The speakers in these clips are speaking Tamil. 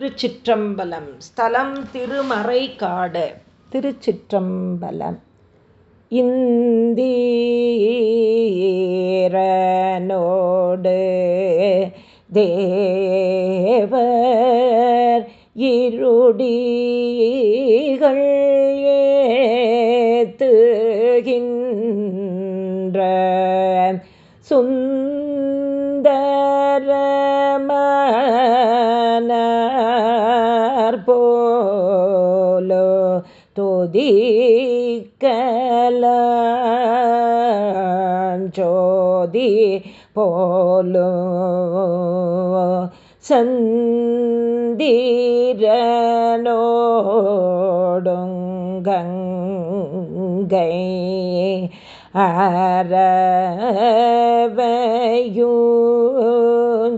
திருச்சிற்றம்பலம். ஸ்தலம் திருமறைக்காடு திருச்சிற்றம்பலம். இந்தீரனோடு தேவர் இருடிகள் ஏத்துகின்ற சுந்தரமா தொதிக்கலோதி போலோ சந்திரனோடுங்கை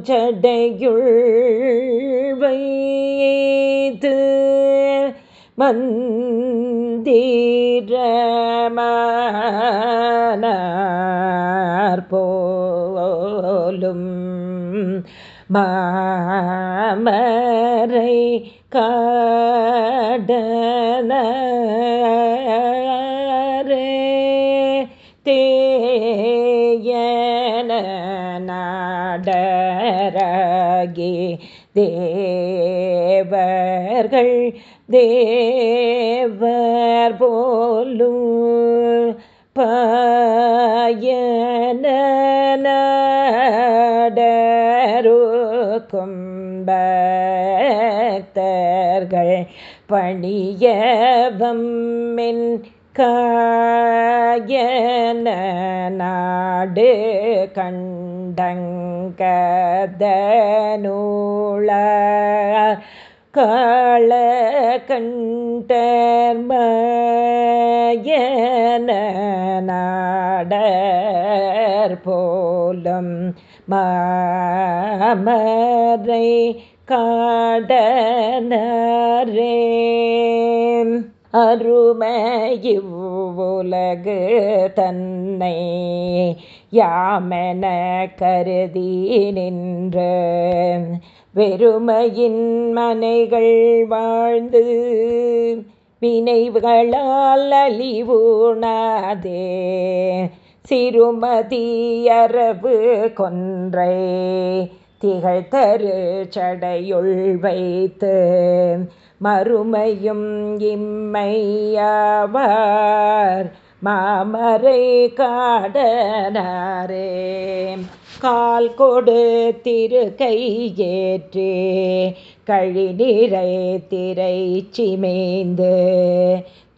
அரவையூஞ்சடையுள் வைத்து மன் மந்திரமானார் போலும் மாமரை காடனரே தேயன நாடரகி தேவர்கள் தேவர் போலும் பாயன நாடருக்கும் பக்தர்கள் பணியவம்மென் காயன நாடு கண்டங்கத கண்டங்கதனூள காள கண்டர்மயன போலும் மாமரை காடனரே. அருமையுலகு தன்னை யாமென கருதி நின்ற வெறுமையின் மனைகள் வாழ்ந்து வினைவுகளால் அழிவுணாதே. சிறுமதியரவு கொன்றை திகழ்த்தரு சடையுள் வைத்து மறுமையும் இம்மையாவார். மாமரை காடனாரே கால் கொடு திரு கழி நிறை திரை சிமேந்து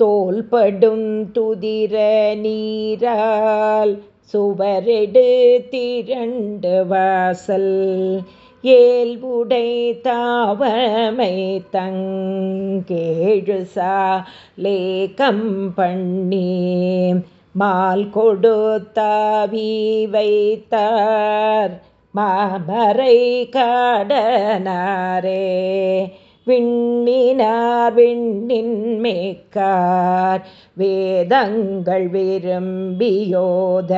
தோல்படும் துதிர நீரால் சுவரெடு திரண்டு வாசல் ஏல்புடை தாவமை தங்கேழு சாலேகம் பண்ணி மால் கொடுத்தாவி வைத்தார் மாமரை காடனாரே விண்ணினார் விண்ணின் மேக்கார் வேதங்கள் விரும்பியோத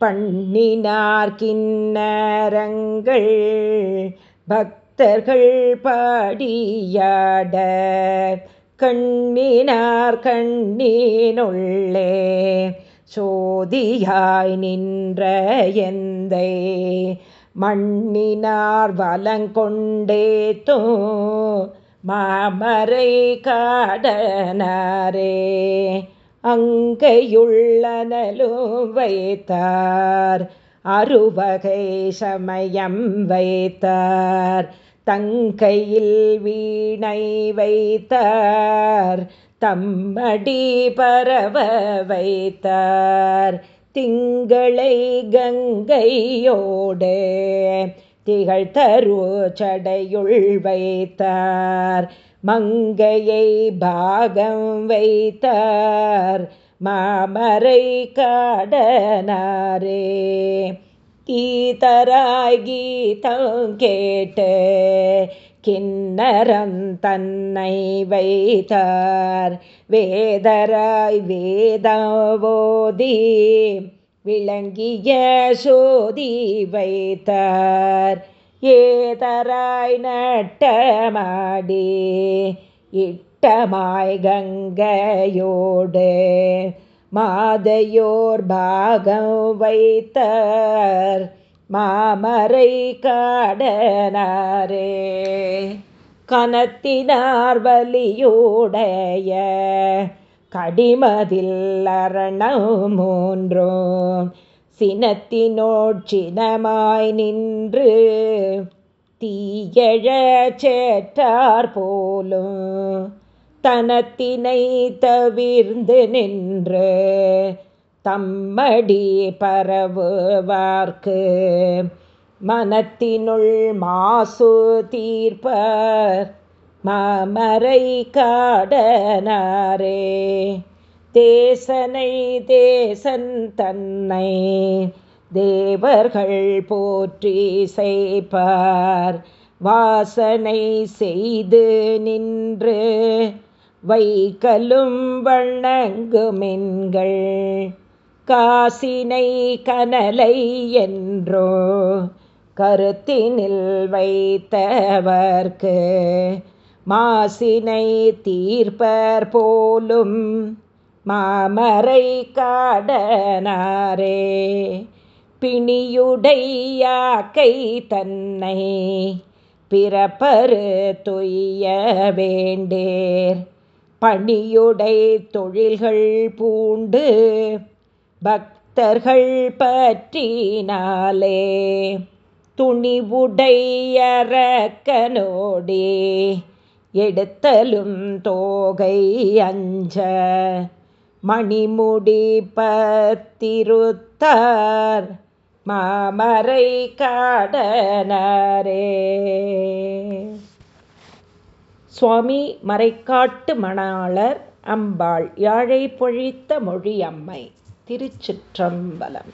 பண்ணினார் கிண்ணரங்கள் பக்தர்கள் பாடியாட. கண்ணினார் கண்ணினுள்ளே. சோதியாய் நின்ற எந்தை. மண்ணினார் வலங்கொண்டே தோ. மாமரை காடனாரே. அங்கையுள்ளனலும் வைத்தார். அருவகை சமயம் வைத்தார். தங்கையில் வீணை வைத்தார். தம்மடி பரவ வைத்தார். திங்களை கங்கையோடே திகழ் தரு சடையுள் வைத்தார். மங்கையை பாகம் வைத்தார். மாமரை காடனாரே. கீதராய் கீதம் கேட்டு கிண்ணரம் தன்னை வைத்தார். வேதராய் வேதவோதி விளங்கிய சோதி வைத்தார். ஏதராய் நட்டமாடி இட்டமாய் கங்கையோடு மாதையோர் பாகம் வைத்தார். மாமரை காடனாரே கனத்தினார் வலியோடைய கடிமதில் அரணம் மூன்றும் சினத்தினோட்சினமாய் நின்று தீயழ சேற்றார் போலும் தனத்தினை தவிர்ந்து நின்று தம்மடி பரவுவார்க்கு. மனத்தினுள் மாசு தீர்ப்பர் மாமரை காடனாரே தேசனை தேசன் தன்னை தேவர்கள் போற்றி செய்பார். வாசனை செய்து நின்று வைக்கலும் வணங்குமென்கள். காசினை கனலை என்றோ கருத்தினில் வைத்தவர்க்கு மாசினை தீர்ப்பர் போலும் மாமரை காடனாரே. பிணியுடையாக்கை தன்னை பிறப்பரு துய்ய வேண்டேர். பணியுடை தொழில்கள் பூண்டு பக்தர்கள் பற்றினாலே. துணிவுடையறக்கனோடே எடுத்தலும் தோகை அஞ்ச. மணிமுடி பத்திருத்தார் மாமரை காடனரே. சுவாமி மறைக்காட்டு மணாளர் அம்பாள் யாழை பொழித்த மொழியம்மை திருச்சிற்றம்பலம்.